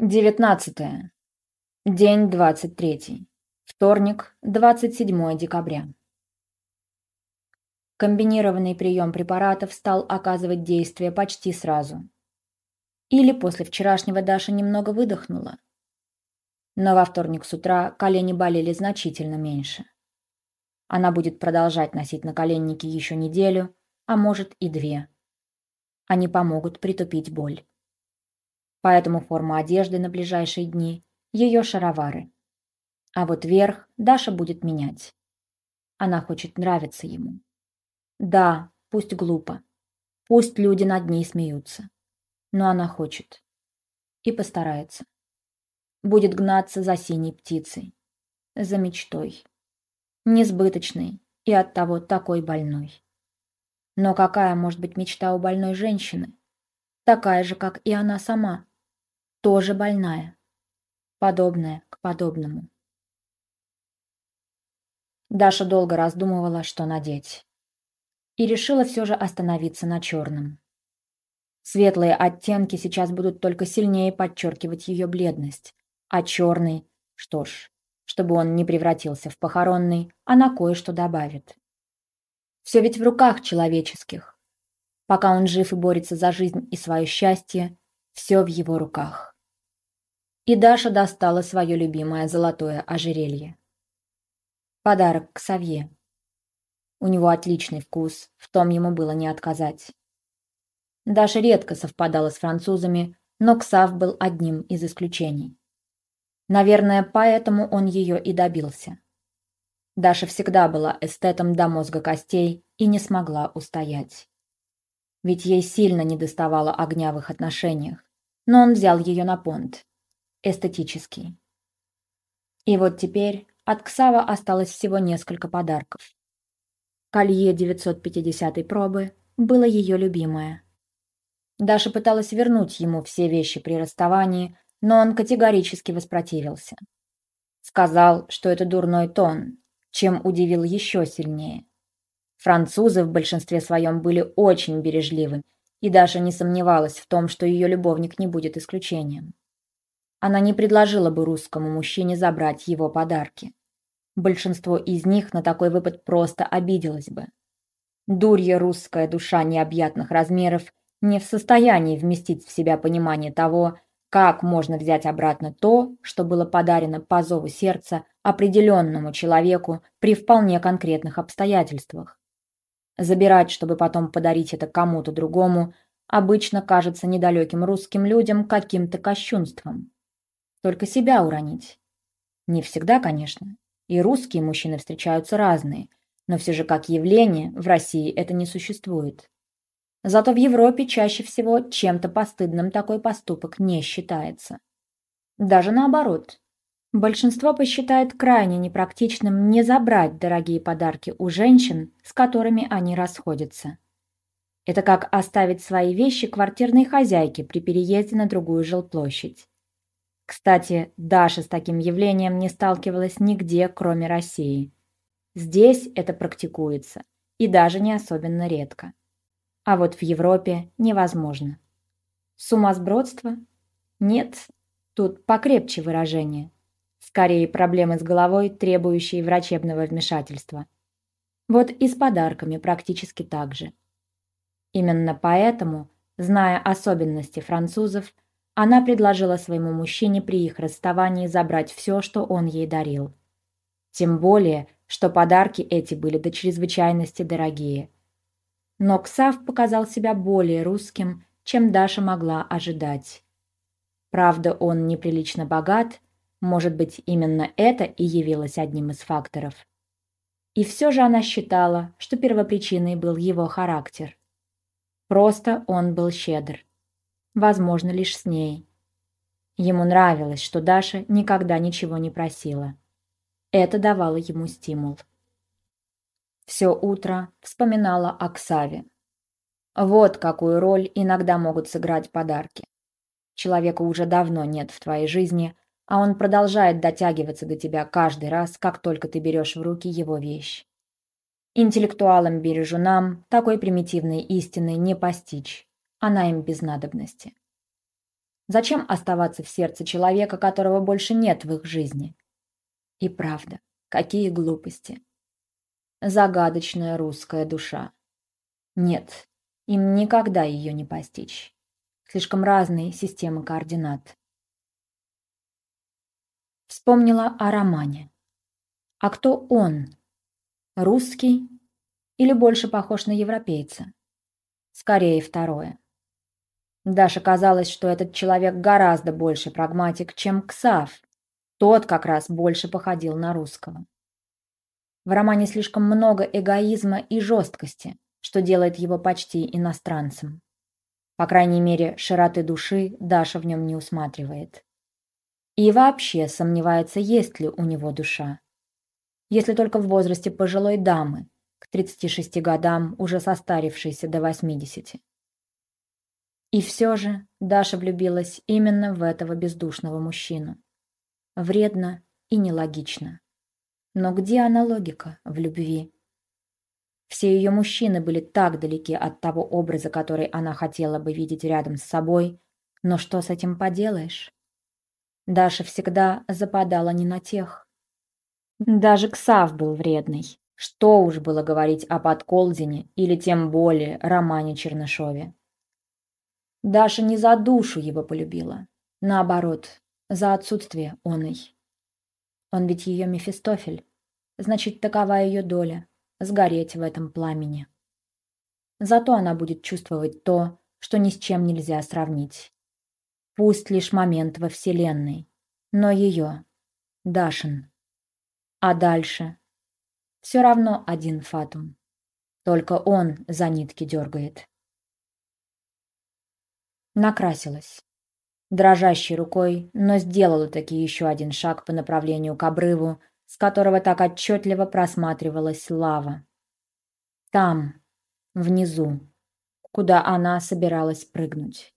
Девятнадцатое. День двадцать третий. Вторник, двадцать седьмое декабря. Комбинированный прием препаратов стал оказывать действие почти сразу. Или после вчерашнего Даша немного выдохнула. Но во вторник с утра колени болели значительно меньше. Она будет продолжать носить наколенники еще неделю, а может и две. Они помогут притупить боль. Поэтому форма одежды на ближайшие дни – ее шаровары. А вот верх Даша будет менять. Она хочет нравиться ему. Да, пусть глупо. Пусть люди над ней смеются. Но она хочет. И постарается. Будет гнаться за синей птицей. За мечтой. Несбыточной и оттого такой больной. Но какая может быть мечта у больной женщины? Такая же, как и она сама тоже больная. Подобное к подобному. Даша долго раздумывала, что надеть. И решила все же остановиться на черном. Светлые оттенки сейчас будут только сильнее подчеркивать ее бледность. А черный, что ж, чтобы он не превратился в похоронный, она кое-что добавит. Все ведь в руках человеческих. Пока он жив и борется за жизнь и свое счастье, все в его руках. И Даша достала свое любимое золотое ожерелье. Подарок к Савье. У него отличный вкус, в том ему было не отказать. Даша редко совпадала с французами, но Ксав был одним из исключений. Наверное, поэтому он ее и добился. Даша всегда была эстетом до мозга костей и не смогла устоять. Ведь ей сильно недоставало огня в их отношениях но он взял ее на понт. Эстетический. И вот теперь от Ксава осталось всего несколько подарков. Колье 950 пробы было ее любимое. Даша пыталась вернуть ему все вещи при расставании, но он категорически воспротивился. Сказал, что это дурной тон, чем удивил еще сильнее. Французы в большинстве своем были очень бережливы и Даша не сомневалась в том, что ее любовник не будет исключением. Она не предложила бы русскому мужчине забрать его подарки. Большинство из них на такой выпад просто обиделось бы. Дурья русская душа необъятных размеров не в состоянии вместить в себя понимание того, как можно взять обратно то, что было подарено по зову сердца определенному человеку при вполне конкретных обстоятельствах. Забирать, чтобы потом подарить это кому-то другому, обычно кажется недалеким русским людям каким-то кощунством. Только себя уронить. Не всегда, конечно. И русские мужчины встречаются разные, но все же как явление в России это не существует. Зато в Европе чаще всего чем-то постыдным такой поступок не считается. Даже наоборот. Большинство посчитает крайне непрактичным не забрать дорогие подарки у женщин, с которыми они расходятся. Это как оставить свои вещи квартирной хозяйке при переезде на другую жилплощадь. Кстати, Даша с таким явлением не сталкивалась нигде, кроме России. Здесь это практикуется, и даже не особенно редко. А вот в Европе невозможно. Сумасбродство? Нет, тут покрепче выражение – Скорее, проблемы с головой, требующие врачебного вмешательства. Вот и с подарками практически так же. Именно поэтому, зная особенности французов, она предложила своему мужчине при их расставании забрать все, что он ей дарил. Тем более, что подарки эти были до чрезвычайности дорогие. Но Ксав показал себя более русским, чем Даша могла ожидать. Правда, он неприлично богат, может быть, именно это и явилось одним из факторов. И все же она считала, что первопричиной был его характер. Просто он был щедр. Возможно, лишь с ней. Ему нравилось, что Даша никогда ничего не просила. Это давало ему стимул. Все утро вспоминала о Ксаве. Вот какую роль иногда могут сыграть подарки. Человека уже давно нет в твоей жизни, а он продолжает дотягиваться до тебя каждый раз, как только ты берешь в руки его вещь. Интеллектуалам-бережунам такой примитивной истины не постичь, она им без надобности. Зачем оставаться в сердце человека, которого больше нет в их жизни? И правда, какие глупости. Загадочная русская душа. Нет, им никогда ее не постичь. Слишком разные системы координат. Вспомнила о романе. А кто он? Русский или больше похож на европейца? Скорее второе. Даша казалось, что этот человек гораздо больше прагматик, чем Ксав. Тот как раз больше походил на русского. В романе слишком много эгоизма и жесткости, что делает его почти иностранцем. По крайней мере, широты души Даша в нем не усматривает. И вообще сомневается, есть ли у него душа. Если только в возрасте пожилой дамы, к 36 годам уже состарившейся до 80. И все же Даша влюбилась именно в этого бездушного мужчину. Вредно и нелогично. Но где она логика в любви? Все ее мужчины были так далеки от того образа, который она хотела бы видеть рядом с собой, но что с этим поделаешь? Даша всегда западала не на тех. Даже Ксав был вредный. Что уж было говорить о Подколдине или тем более Романе Чернышове. Даша не за душу его полюбила. Наоборот, за отсутствие оной. Он ведь ее Мефистофель. Значит, такова ее доля — сгореть в этом пламени. Зато она будет чувствовать то, что ни с чем нельзя сравнить. Пусть лишь момент во Вселенной, но ее, Дашин. А дальше? Все равно один фатум. Только он за нитки дергает накрасилась. Дрожащей рукой, но сделала таки еще один шаг по направлению к обрыву, с которого так отчетливо просматривалась лава. Там, внизу, куда она собиралась прыгнуть.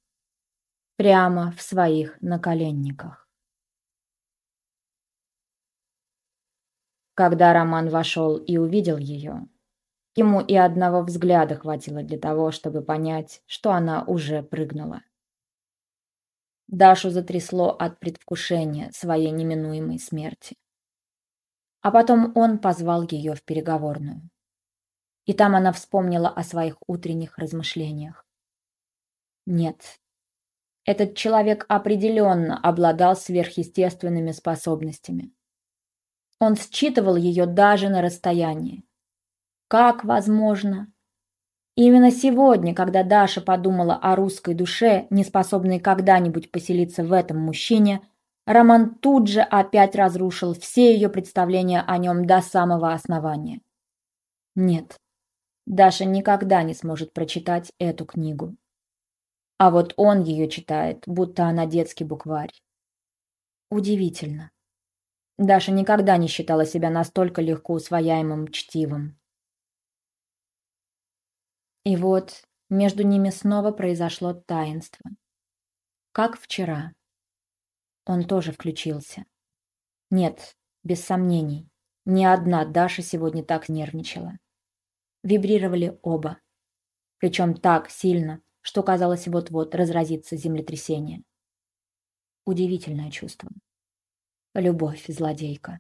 Прямо в своих наколенниках. Когда Роман вошел и увидел ее, ему и одного взгляда хватило для того, чтобы понять, что она уже прыгнула. Дашу затрясло от предвкушения своей неминуемой смерти. А потом он позвал ее в переговорную. И там она вспомнила о своих утренних размышлениях. Нет, этот человек определенно обладал сверхъестественными способностями. Он считывал ее даже на расстоянии. Как возможно, именно сегодня, когда Даша подумала о русской душе, не способной когда-нибудь поселиться в этом мужчине, Роман тут же опять разрушил все ее представления о нем до самого основания. Нет, Даша никогда не сможет прочитать эту книгу. А вот он ее читает, будто она детский букварь. Удивительно. Даша никогда не считала себя настолько легко усвояемым чтивом. И вот между ними снова произошло таинство. Как вчера. Он тоже включился. Нет, без сомнений, ни одна Даша сегодня так нервничала. Вибрировали оба. Причем так сильно, что казалось вот-вот разразится землетрясение. Удивительное чувство. Любовь, злодейка.